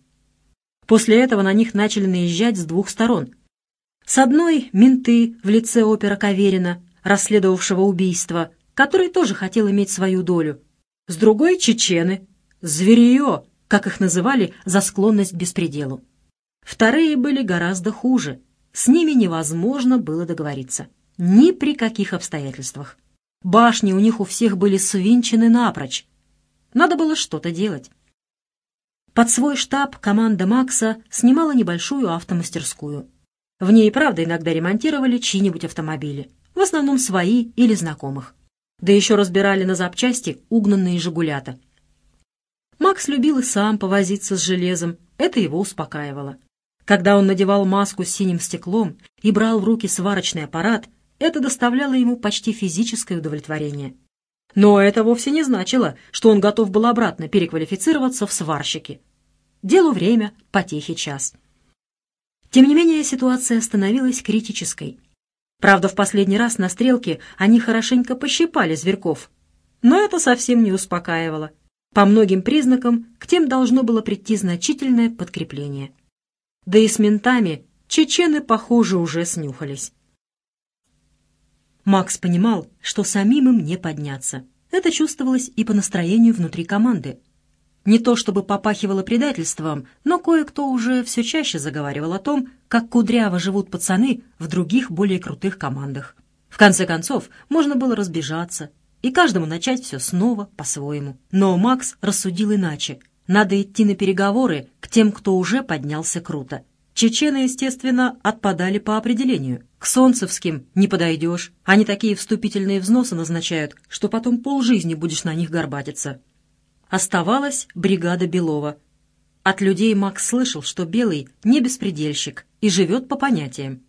После этого на них начали наезжать с двух сторон. С одной — менты в лице опера Каверина, расследовавшего убийство, который тоже хотел иметь свою долю. С другой — чечены, зверье, как их называли за склонность к беспределу. Вторые были гораздо хуже. С ними невозможно было договориться. Ни при каких обстоятельствах. Башни у них у всех были свинчены напрочь. Надо было что-то делать. Под свой штаб команда Макса снимала небольшую автомастерскую. В ней, правда, иногда ремонтировали чьи-нибудь автомобили, в основном свои или знакомых. Да еще разбирали на запчасти угнанные «Жигулята». Макс любил и сам повозиться с железом, это его успокаивало. Когда он надевал маску с синим стеклом и брал в руки сварочный аппарат, это доставляло ему почти физическое удовлетворение. Но это вовсе не значило, что он готов был обратно переквалифицироваться в сварщики. Делу время, потехи час. Тем не менее, ситуация становилась критической. Правда, в последний раз на стрелке они хорошенько пощипали зверьков. Но это совсем не успокаивало. По многим признакам к тем должно было прийти значительное подкрепление. Да и с ментами чечены, похоже, уже снюхались. Макс понимал, что самим им не подняться. Это чувствовалось и по настроению внутри команды. Не то чтобы попахивало предательством, но кое-кто уже все чаще заговаривал о том, как кудряво живут пацаны в других более крутых командах. В конце концов, можно было разбежаться и каждому начать все снова по-своему. Но Макс рассудил иначе. Надо идти на переговоры к тем, кто уже поднялся круто. Чечены, естественно, отпадали по определению. К солнцевским не подойдешь. Они такие вступительные взносы назначают, что потом полжизни будешь на них горбатиться. Оставалась бригада Белова. От людей Макс слышал, что Белый не беспредельщик и живет по понятиям.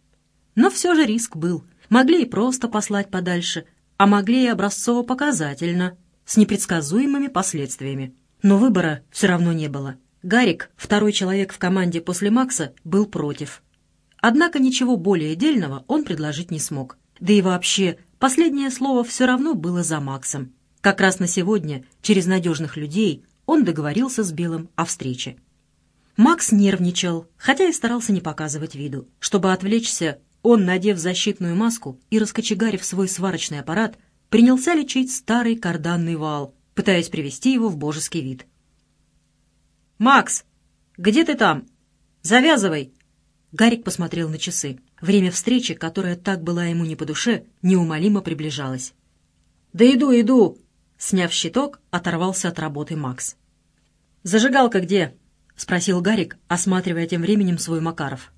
Но все же риск был. Могли и просто послать подальше, а могли и образцово-показательно, с непредсказуемыми последствиями. Но выбора все равно не было. Гарик, второй человек в команде после Макса, был против. Однако ничего более дельного он предложить не смог. Да и вообще, последнее слово все равно было за Максом. Как раз на сегодня, через надежных людей, он договорился с Белым о встрече. Макс нервничал, хотя и старался не показывать виду. Чтобы отвлечься, он, надев защитную маску и раскочегарив свой сварочный аппарат, принялся лечить старый карданный вал, пытаясь привести его в божеский вид. «Макс, где ты там? Завязывай!» Гарик посмотрел на часы. Время встречи, которая так была ему не по душе, неумолимо приближалось. «Да иду, иду!» Сняв щиток, оторвался от работы Макс. «Зажигалка где?» — спросил Гарик, осматривая тем временем свой Макаров.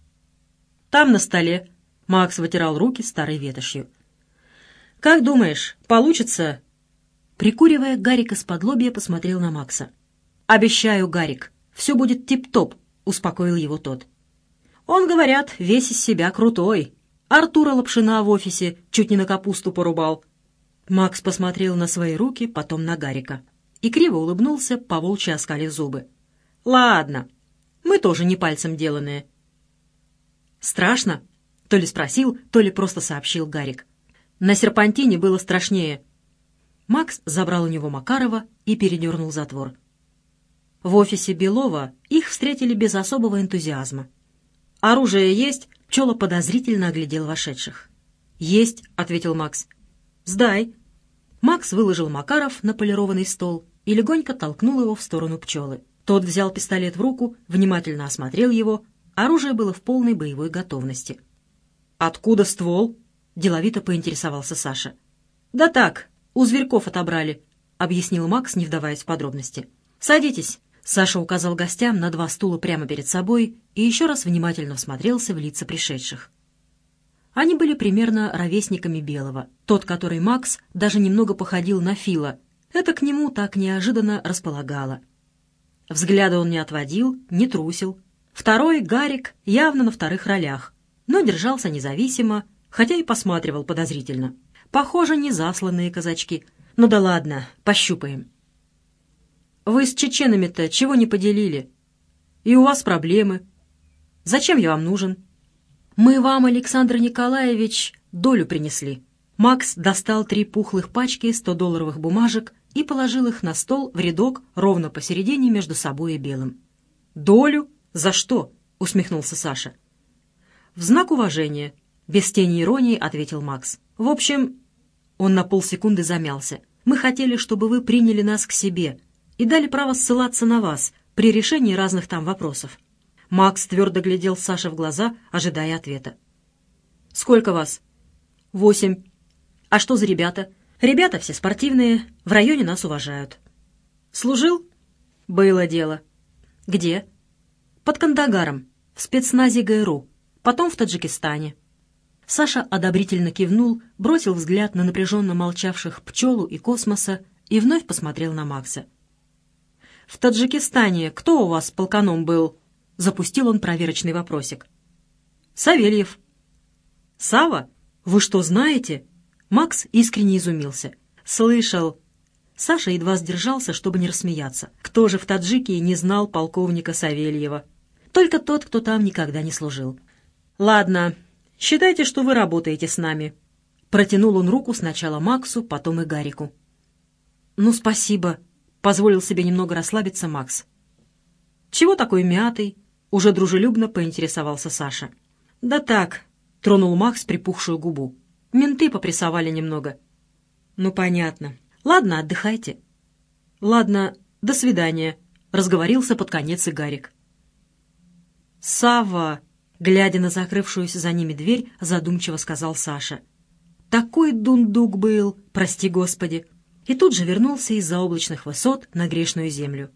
«Там на столе», — Макс вытирал руки старой ветошью. «Как думаешь, получится?» Прикуривая, Гарик из-под посмотрел на Макса. «Обещаю, Гарик, все будет тип-топ», — успокоил его тот. «Он, говорят, весь из себя крутой. Артура Лапшина в офисе чуть не на капусту порубал». Макс посмотрел на свои руки, потом на Гарика. И криво улыбнулся, поволчьи оскалив зубы. «Ладно, мы тоже не пальцем деланные». «Страшно?» — то ли спросил, то ли просто сообщил Гарик. «На серпантине было страшнее». Макс забрал у него Макарова и передернул затвор. В офисе Белова их встретили без особого энтузиазма. «Оружие есть?» — Пчела подозрительно оглядел вошедших. «Есть», — ответил Макс. «Сдай». Макс выложил Макаров на полированный стол и легонько толкнул его в сторону пчелы. Тот взял пистолет в руку, внимательно осмотрел его. Оружие было в полной боевой готовности. «Откуда ствол?» — деловито поинтересовался Саша. «Да так, у зверьков отобрали», — объяснил Макс, не вдаваясь в подробности. «Садитесь». Саша указал гостям на два стула прямо перед собой и еще раз внимательно всмотрелся в лица пришедших. Они были примерно ровесниками Белого. Тот, который Макс, даже немного походил на Фила. Это к нему так неожиданно располагало. Взгляда он не отводил, не трусил. Второй, Гарик, явно на вторых ролях, но держался независимо, хотя и посматривал подозрительно. Похоже, не засланные казачки. Ну да ладно, пощупаем. Вы с чеченами-то чего не поделили? И у вас проблемы. Зачем я вам нужен? Мы вам, Александр Николаевич, долю принесли. Макс достал три пухлых пачки 100-долларовых бумажек и положил их на стол в рядок ровно посередине между собой и белым. «Долю? За что?» — усмехнулся Саша. «В знак уважения», — без тени иронии ответил Макс. «В общем...» Он на полсекунды замялся. «Мы хотели, чтобы вы приняли нас к себе, и дали право ссылаться на вас при решении разных там вопросов. Макс твердо глядел Саше в глаза, ожидая ответа. «Сколько вас?» «Восемь». «А что за ребята?» «Ребята все спортивные, в районе нас уважают». «Служил?» «Было дело». «Где?» «Под Кандагаром, в спецназе ГРУ, потом в Таджикистане». Саша одобрительно кивнул, бросил взгляд на напряженно молчавших пчелу и космоса и вновь посмотрел на Макса. «В Таджикистане кто у вас полканом был?» Запустил он проверочный вопросик. «Савельев». «Сава? Вы что, знаете?» Макс искренне изумился. «Слышал». Саша едва сдержался, чтобы не рассмеяться. Кто же в Таджикии не знал полковника Савельева? Только тот, кто там никогда не служил. «Ладно, считайте, что вы работаете с нами». Протянул он руку сначала Максу, потом и Гарику. «Ну, спасибо», Позволил себе немного расслабиться Макс. «Чего такой мятый?» — уже дружелюбно поинтересовался Саша. «Да так», — тронул Макс припухшую губу. «Менты попрессовали немного». «Ну, понятно. Ладно, отдыхайте». «Ладно, до свидания», — разговорился под конец и Гарик. «Сава!» — глядя на закрывшуюся за ними дверь, задумчиво сказал Саша. «Такой дундук был, прости господи!» и тут же вернулся из-за облачных высот на грешную землю.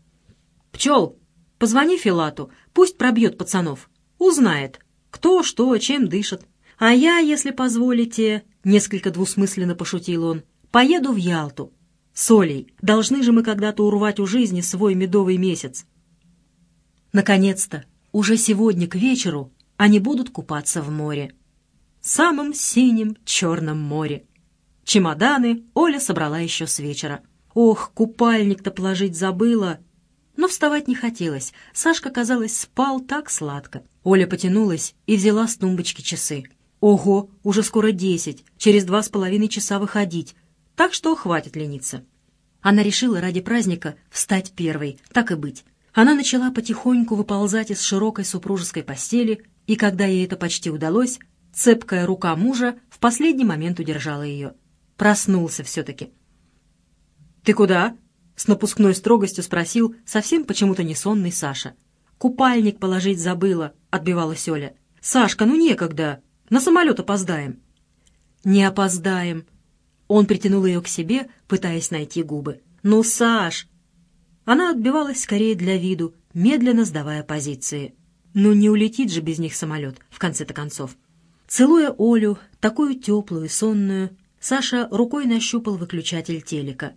«Пчел, позвони Филату, пусть пробьет пацанов. Узнает, кто, что, чем дышит. А я, если позволите, — несколько двусмысленно пошутил он, — поеду в Ялту. Солей, должны же мы когда-то урвать у жизни свой медовый месяц. Наконец-то, уже сегодня к вечеру они будут купаться в море. Самом синем черном море. Чемоданы Оля собрала еще с вечера. Ох, купальник-то положить забыла. Но вставать не хотелось. Сашка, казалось, спал так сладко. Оля потянулась и взяла с тумбочки часы. Ого, уже скоро десять, через два с половиной часа выходить. Так что хватит лениться. Она решила ради праздника встать первой, так и быть. Она начала потихоньку выползать из широкой супружеской постели, и когда ей это почти удалось, цепкая рука мужа в последний момент удержала ее. Проснулся все-таки. «Ты куда?» — с напускной строгостью спросил совсем почему-то не сонный Саша. «Купальник положить забыла», — отбивалась Оля. «Сашка, ну некогда. На самолет опоздаем». «Не опоздаем». Он притянул ее к себе, пытаясь найти губы. «Ну, Саш!» Она отбивалась скорее для виду, медленно сдавая позиции. «Ну не улетит же без них самолет, в конце-то концов». Целуя Олю, такую теплую и сонную, Саша рукой нащупал выключатель телека.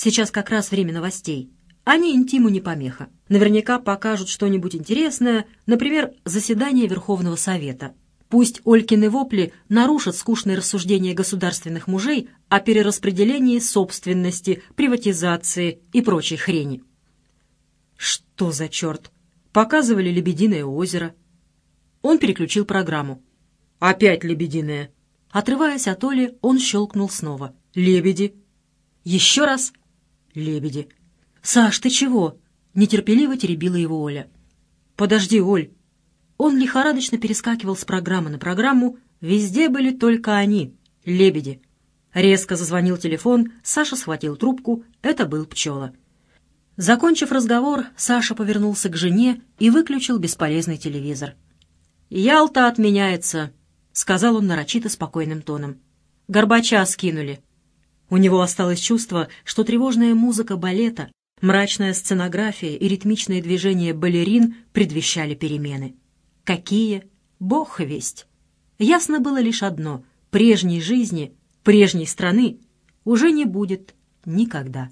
Сейчас как раз время новостей. Они интиму не помеха. Наверняка покажут что-нибудь интересное, например, заседание Верховного Совета. Пусть Олькины вопли нарушат скучные рассуждения государственных мужей о перераспределении собственности, приватизации и прочей хрени. Что за черт? Показывали «Лебединое озеро». Он переключил программу. Опять «Лебединое». Отрываясь от Оли, он щелкнул снова. «Лебеди». Еще раз. «Лебеди». «Саш, ты чего?» — нетерпеливо теребила его Оля. «Подожди, Оль». Он лихорадочно перескакивал с программы на программу. Везде были только они — лебеди. Резко зазвонил телефон, Саша схватил трубку. Это был пчела. Закончив разговор, Саша повернулся к жене и выключил бесполезный телевизор. «Ялта отменяется», — сказал он нарочито спокойным тоном. «Горбача скинули». У него осталось чувство, что тревожная музыка балета Мрачная сценография и ритмичные движения балерин предвещали перемены. Какие? Бог весть! Ясно было лишь одно — прежней жизни, прежней страны уже не будет никогда.